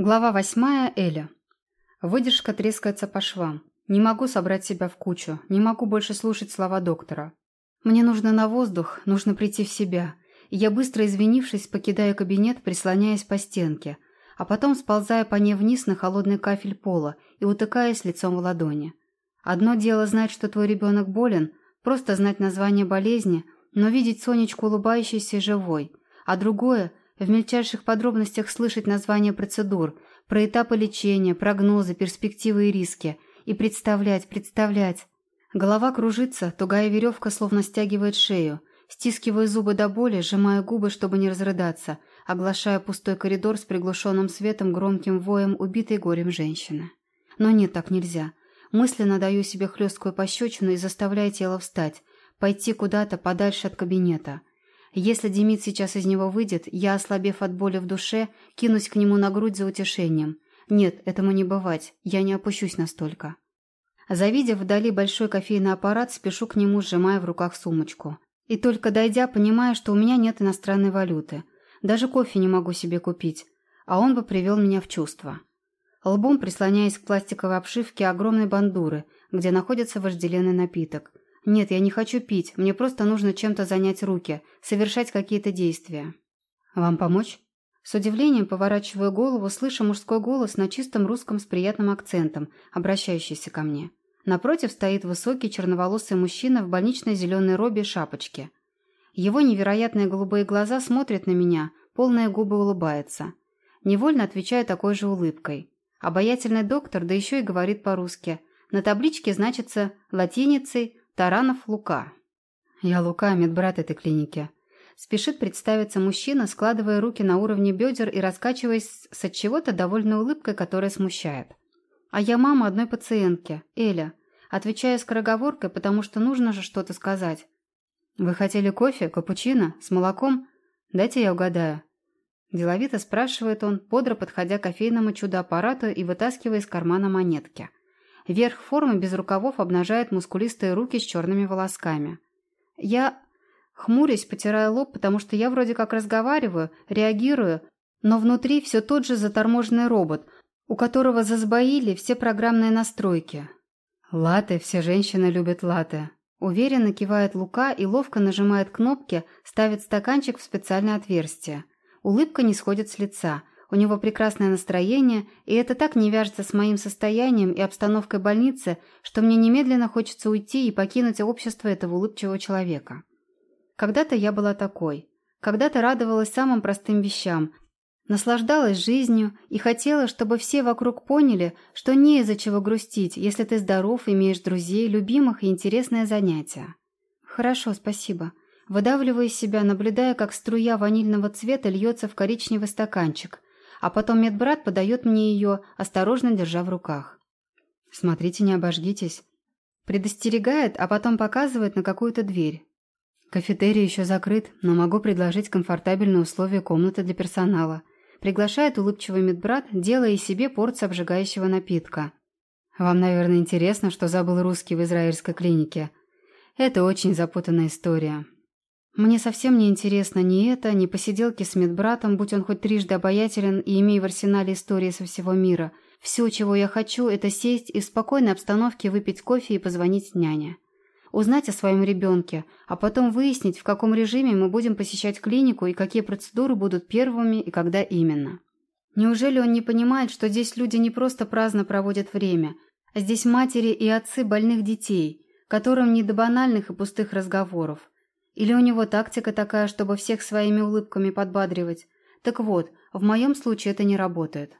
Глава восьмая. Эля. Выдержка трескается по швам. Не могу собрать себя в кучу, не могу больше слушать слова доктора. Мне нужно на воздух, нужно прийти в себя. И я, быстро извинившись, покидаю кабинет, прислоняясь по стенке, а потом сползая по ней вниз на холодный кафель пола и утыкаясь лицом в ладони. Одно дело знать, что твой ребенок болен, просто знать название болезни, но видеть Сонечку улыбающейся и живой, а другое – в мельчайших подробностях слышать названия процедур, про этапы лечения, прогнозы, перспективы и риски. И представлять, представлять. Голова кружится, тугая веревка словно стягивает шею. Стискиваю зубы до боли, сжимая губы, чтобы не разрыдаться, оглашая пустой коридор с приглушенным светом, громким воем убитой горем женщины. Но нет, так нельзя. Мысленно даю себе хлесткую пощечину и заставляю тело встать, пойти куда-то подальше от кабинета – если Демид сейчас из него выйдет, я, ослабев от боли в душе, кинусь к нему на грудь за утешением. Нет, этому не бывать, я не опущусь настолько. Завидев вдали большой кофейный аппарат, спешу к нему, сжимая в руках сумочку. И только дойдя, понимаю, что у меня нет иностранной валюты. Даже кофе не могу себе купить, а он бы привел меня в чувство. Лбом прислоняясь к пластиковой обшивке огромной бандуры, где находится вожделенный напиток – «Нет, я не хочу пить. Мне просто нужно чем-то занять руки, совершать какие-то действия». «Вам помочь?» С удивлением поворачиваю голову, слыша мужской голос на чистом русском с приятным акцентом, обращающийся ко мне. Напротив стоит высокий черноволосый мужчина в больничной зеленой робе и шапочке. Его невероятные голубые глаза смотрят на меня, полные губы улыбаются. Невольно отвечаю такой же улыбкой. Обаятельный доктор, да еще и говорит по-русски. На табличке значится латиницей Таранов Лука. Я Лука, медбрат этой клиники. Спешит представиться мужчина, складывая руки на уровне бедер и раскачиваясь с от чего-то довольной улыбкой, которая смущает. А я мама одной пациентки, Эля. Отвечаю скороговоркой, потому что нужно же что-то сказать. «Вы хотели кофе, капучино, с молоком? Дайте я угадаю». Деловито спрашивает он, бодро подходя к кофейному чудо-аппарату и вытаскивая из кармана монетки. Верх формы без рукавов обнажает мускулистые руки с черными волосками. Я, хмурясь, потираю лоб, потому что я вроде как разговариваю, реагирую, но внутри все тот же заторможенный робот, у которого засбоили все программные настройки. Латы, все женщины любят латы. Уверенно кивает Лука и ловко нажимает кнопки, ставит стаканчик в специальное отверстие. Улыбка не сходит с лица – у него прекрасное настроение, и это так не вяжется с моим состоянием и обстановкой больницы, что мне немедленно хочется уйти и покинуть общество этого улыбчивого человека. Когда-то я была такой. Когда-то радовалась самым простым вещам, наслаждалась жизнью и хотела, чтобы все вокруг поняли, что не из-за чего грустить, если ты здоров, имеешь друзей, любимых и интересное занятие. Хорошо, спасибо. Выдавливаю из себя, наблюдая, как струя ванильного цвета льется в коричневый стаканчик – а потом медбрат подает мне ее, осторожно держа в руках. «Смотрите, не обожгитесь». Предостерегает, а потом показывает на какую-то дверь. Кафетерий еще закрыт, но могу предложить комфортабельные условия комнаты для персонала. Приглашает улыбчивый медбрат, делая из себе порцию обжигающего напитка. Вам, наверное, интересно, что забыл русский в израильской клинике. Это очень запутанная история. Мне совсем не интересно ни это, ни посиделки с медбратом, будь он хоть трижды обаятелен и имея в арсенале истории со всего мира. Все, чего я хочу, это сесть и в спокойной обстановке выпить кофе и позвонить няне. Узнать о своем ребенке, а потом выяснить, в каком режиме мы будем посещать клинику и какие процедуры будут первыми и когда именно. Неужели он не понимает, что здесь люди не просто праздно проводят время, а здесь матери и отцы больных детей, которым не до банальных и пустых разговоров. Или у него тактика такая, чтобы всех своими улыбками подбадривать? Так вот, в моем случае это не работает.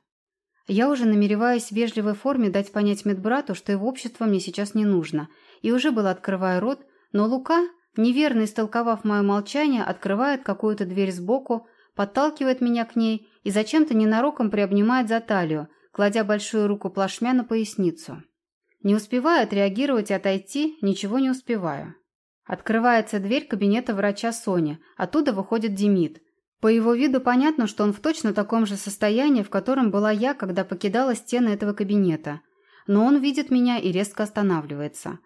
Я уже намереваюсь в вежливой форме дать понять медбрату, что его общество мне сейчас не нужно, и уже было открывая рот, но Лука, неверно истолковав мое молчание, открывает какую-то дверь сбоку, подталкивает меня к ней и зачем-то ненароком приобнимает за талию, кладя большую руку плашмя на поясницу. Не успеваю отреагировать и отойти, ничего не успеваю. Открывается дверь кабинета врача Сони. Оттуда выходит Демид. По его виду понятно, что он в точно таком же состоянии, в котором была я, когда покидала стены этого кабинета. Но он видит меня и резко останавливается.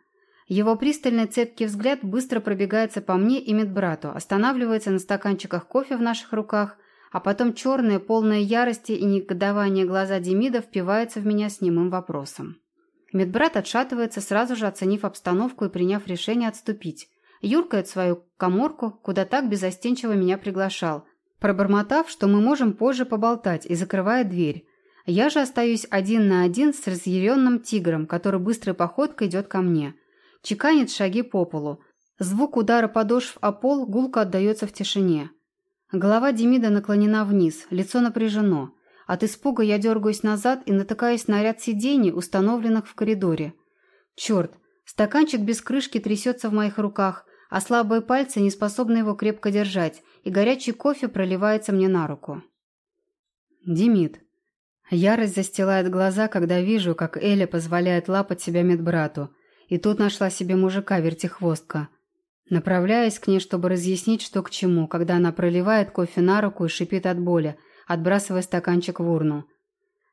Его пристальный цепкий взгляд быстро пробегается по мне и медбрату, останавливается на стаканчиках кофе в наших руках, а потом черные, полные ярости и негодования глаза Демида впиваются в меня с немым вопросом. Медбрат отшатывается, сразу же оценив обстановку и приняв решение отступить. Юркает в свою коморку, куда так безостенчиво меня приглашал, пробормотав, что мы можем позже поболтать, и закрывает дверь. Я же остаюсь один на один с разъяренным тигром, который быстрой походкой идет ко мне. Чеканит шаги по полу. Звук удара подошв о пол гулко отдается в тишине. Голова Демида наклонена вниз, лицо напряжено. От испуга я дергаюсь назад и натыкаюсь на ряд сидений, установленных в коридоре. Черт, стаканчик без крышки трясется в моих руках, а слабые пальцы не способны его крепко держать, и горячий кофе проливается мне на руку. Демид. Ярость застилает глаза, когда вижу, как Эля позволяет лапать себя медбрату, и тут нашла себе мужика вертихвостка. Направляюсь к ней, чтобы разъяснить, что к чему, когда она проливает кофе на руку и шипит от боли, отбрасывая стаканчик в урну.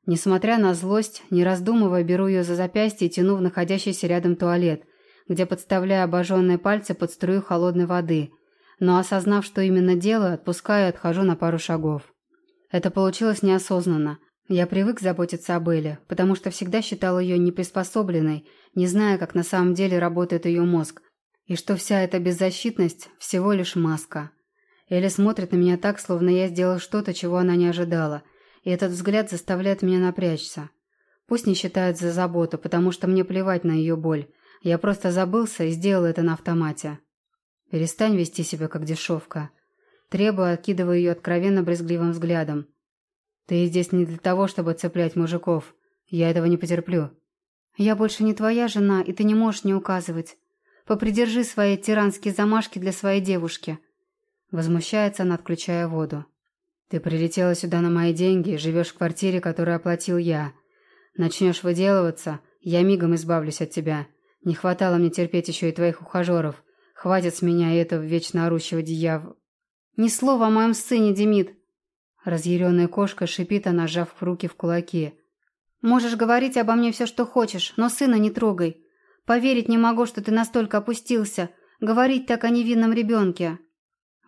Несмотря на злость, не раздумывая, беру ее за запястье и тяну в находящийся рядом туалет, где подставляю обожженные пальцы под струю холодной воды, но, осознав, что именно делаю, отпускаю и отхожу на пару шагов. Это получилось неосознанно. Я привык заботиться об Эле, потому что всегда считал ее неприспособленной, не зная, как на самом деле работает ее мозг, и что вся эта беззащитность – всего лишь маска. Эля смотрит на меня так, словно я сделал что-то, чего она не ожидала, и этот взгляд заставляет меня напрячься. Пусть не считает за заботу, потому что мне плевать на ее боль. Я просто забылся и сделал это на автомате. Перестань вести себя как дешевка. Требую, откидывая ее откровенно брезгливым взглядом. Ты здесь не для того, чтобы цеплять мужиков. Я этого не потерплю. Я больше не твоя жена, и ты не можешь не указывать. Попридержи свои тиранские замашки для своей девушки. Возмущается она, отключая воду. Ты прилетела сюда на мои деньги и живешь в квартире, которую оплатил я. Начнешь выделываться, я мигом избавлюсь от тебя. Не хватало мне терпеть еще и твоих ухажеров. Хватит с меня этого вечно орущего дьяв... Ни слова о моем сыне, Демид. Разъяренная кошка шипит, она сжав руки в кулаки. Можешь говорить обо мне все, что хочешь, но сына не трогай. Поверить не могу, что ты настолько опустился. Говорить так о невинном ребенке.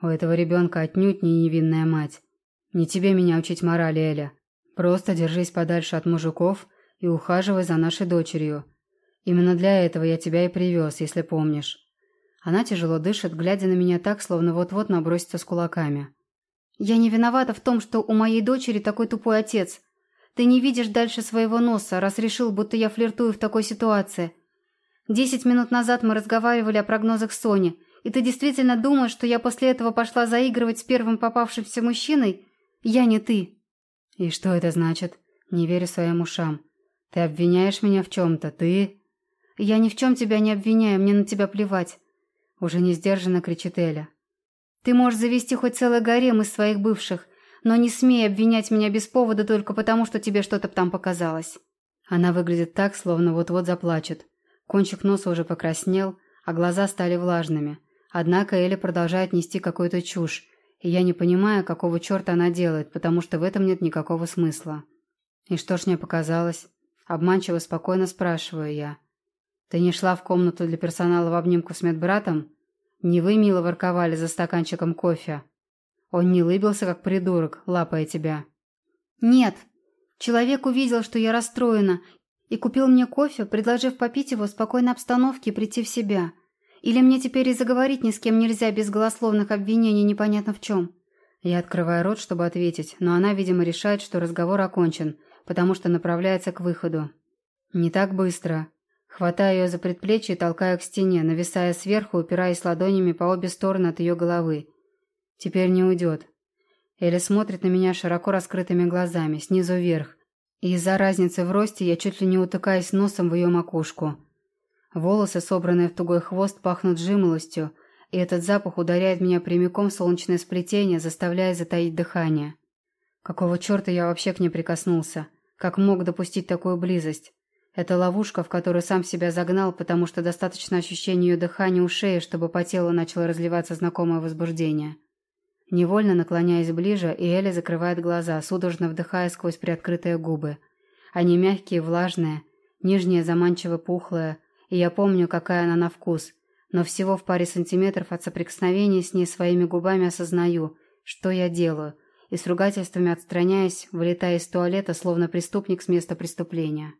У этого ребенка отнюдь не невинная мать. Не тебе меня учить морали, Эля. Просто держись подальше от мужиков и ухаживай за нашей дочерью. Именно для этого я тебя и привез, если помнишь. Она тяжело дышит, глядя на меня так, словно вот-вот набросится с кулаками. «Я не виновата в том, что у моей дочери такой тупой отец. Ты не видишь дальше своего носа, раз решил, будто я флиртую в такой ситуации. Десять минут назад мы разговаривали о прогнозах Сони, и ты действительно думаешь, что я после этого пошла заигрывать с первым попавшимся мужчиной? Я не ты». «И что это значит?» «Не верю своим ушам. Ты обвиняешь меня в чем-то, ты...» «Я ни в чем тебя не обвиняю, мне на тебя плевать», — уже не сдержанно кричит Эля. «Ты можешь завести хоть целый гарем из своих бывших, но не смей обвинять меня без повода только потому, что тебе что-то там показалось». Она выглядит так, словно вот-вот заплачет. Кончик носа уже покраснел, а глаза стали влажными. Однако Эля продолжает нести какую-то чушь, и я не понимаю, какого черта она делает, потому что в этом нет никакого смысла. И что ж мне показалось? Обманчиво спокойно спрашиваю я. «Ты не шла в комнату для персонала в обнимку с медбратом? Не вы мило ворковали за стаканчиком кофе? Он не лыбился, как придурок, лапая тебя?» «Нет. Человек увидел, что я расстроена, и купил мне кофе, предложив попить его в спокойной обстановке и прийти в себя. Или мне теперь и заговорить ни с кем нельзя без голословных обвинений непонятно в чем?» Я открываю рот, чтобы ответить, но она, видимо, решает, что разговор окончен, потому что направляется к выходу. «Не так быстро», Хватаю ее за предплечье и толкаю к стене, нависая сверху, упираясь ладонями по обе стороны от ее головы. Теперь не уйдет. Эля смотрит на меня широко раскрытыми глазами, снизу вверх. И из-за разницы в росте я чуть ли не утыкаюсь носом в ее макушку. Волосы, собранные в тугой хвост, пахнут жимолостью, и этот запах ударяет меня прямиком в солнечное сплетение, заставляя затаить дыхание. Какого черта я вообще к ней прикоснулся? Как мог допустить такую близость? Это ловушка, в которую сам себя загнал, потому что достаточно ощущения ее дыхания у шеи, чтобы по телу начало разливаться знакомое возбуждение. Невольно наклоняясь ближе, и Эля закрывает глаза, судорожно вдыхая сквозь приоткрытые губы. Они мягкие, влажные, нижняя заманчиво пухлая, и я помню, какая она на вкус, но всего в паре сантиметров от соприкосновения с ней своими губами осознаю, что я делаю, и с ругательствами отстраняясь, вылетая из туалета, словно преступник с места преступления.